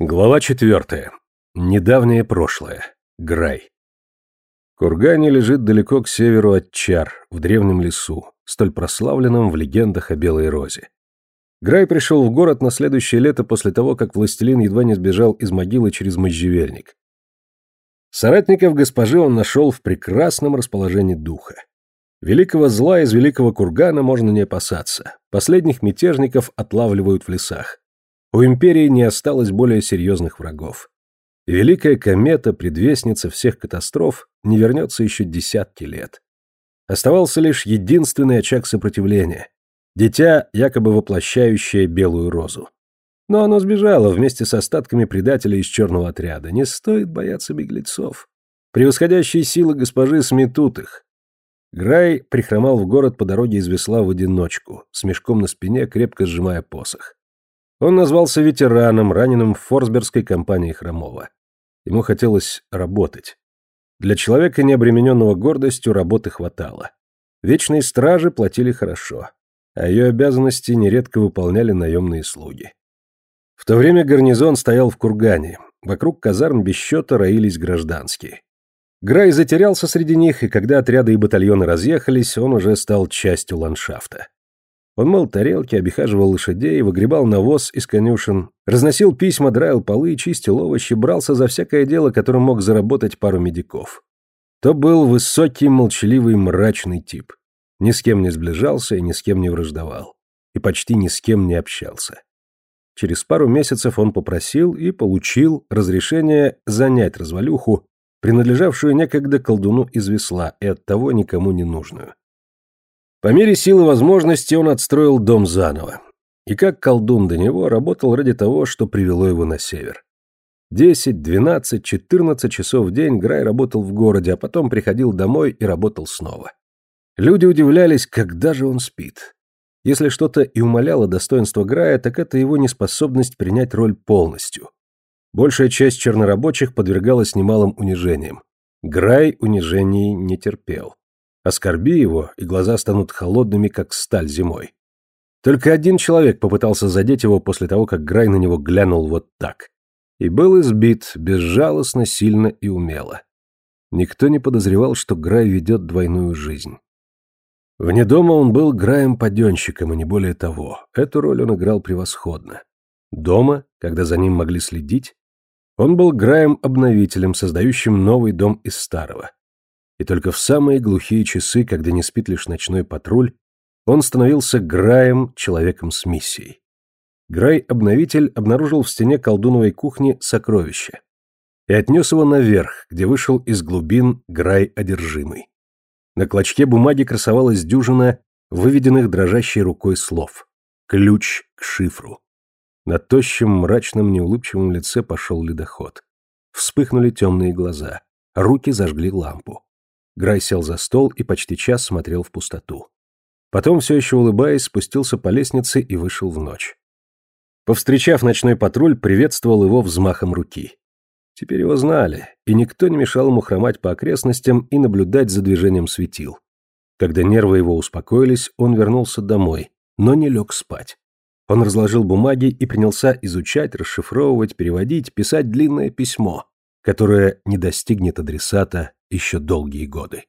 Глава четвертая. Недавнее прошлое. Грай. Кургани лежит далеко к северу от Чар, в древнем лесу, столь прославленном в легендах о Белой Розе. Грай пришел в город на следующее лето после того, как властелин едва не сбежал из могилы через можжевельник. Соратников госпожи он нашел в прекрасном расположении духа. Великого зла из великого кургана можно не опасаться. Последних мятежников отлавливают в лесах. У империи не осталось более серьезных врагов. Великая комета, предвестница всех катастроф, не вернется еще десятки лет. Оставался лишь единственный очаг сопротивления – дитя, якобы воплощающее белую розу. Но оно сбежало вместе с остатками предателей из черного отряда. Не стоит бояться беглецов. Превосходящие силы госпожи сметут их. Грай прихромал в город по дороге из весла в одиночку, с мешком на спине, крепко сжимая посох. Он назвался ветераном, раненым в Форсбергской компании Хромова. Ему хотелось работать. Для человека, не обремененного гордостью, работы хватало. Вечные стражи платили хорошо, а ее обязанности нередко выполняли наемные слуги. В то время гарнизон стоял в кургане. Вокруг казарм без счета роились гражданские. Грай затерялся среди них, и когда отряды и батальоны разъехались, он уже стал частью ландшафта. Он мыл тарелки, обихаживал лошадей, выгребал навоз из конюшен, разносил письма, драил полы, чистил овощи, брался за всякое дело, которым мог заработать пару медиков. То был высокий, молчаливый, мрачный тип. Ни с кем не сближался и ни с кем не враждовал. И почти ни с кем не общался. Через пару месяцев он попросил и получил разрешение занять развалюху, принадлежавшую некогда колдуну из весла и оттого никому не нужную. По мере силы возможности он отстроил дом заново. И как колдун до него работал ради того, что привело его на север. Десять, двенадцать, четырнадцать часов в день Грай работал в городе, а потом приходил домой и работал снова. Люди удивлялись, когда же он спит. Если что-то и умаляло достоинство Грая, так это его неспособность принять роль полностью. Большая часть чернорабочих подвергалась немалым унижениям. Грай унижений не терпел. Оскорби его, и глаза станут холодными, как сталь зимой. Только один человек попытался задеть его после того, как Грай на него глянул вот так. И был избит безжалостно, сильно и умело. Никто не подозревал, что Грай ведет двойную жизнь. Вне дома он был Граем-паденщиком, и не более того. Эту роль он играл превосходно. Дома, когда за ним могли следить, он был Граем-обновителем, создающим новый дом из старого и только в самые глухие часы, когда не спит лишь ночной патруль, он становился Граем, человеком с миссией. Грай-обновитель обнаружил в стене колдуновой кухни сокровище и отнес его наверх, где вышел из глубин Грай-одержимый. На клочке бумаги красовалась дюжина выведенных дрожащей рукой слов. Ключ к шифру. На тощем, мрачном, неулыбчивом лице пошел ледоход. Вспыхнули темные глаза. Руки зажгли лампу. Грай сел за стол и почти час смотрел в пустоту. Потом, все еще улыбаясь, спустился по лестнице и вышел в ночь. Повстречав ночной патруль, приветствовал его взмахом руки. Теперь его знали, и никто не мешал ему хромать по окрестностям и наблюдать за движением светил. Когда нервы его успокоились, он вернулся домой, но не лег спать. Он разложил бумаги и принялся изучать, расшифровывать, переводить, писать длинное письмо, которое не достигнет адресата еще долгие годы.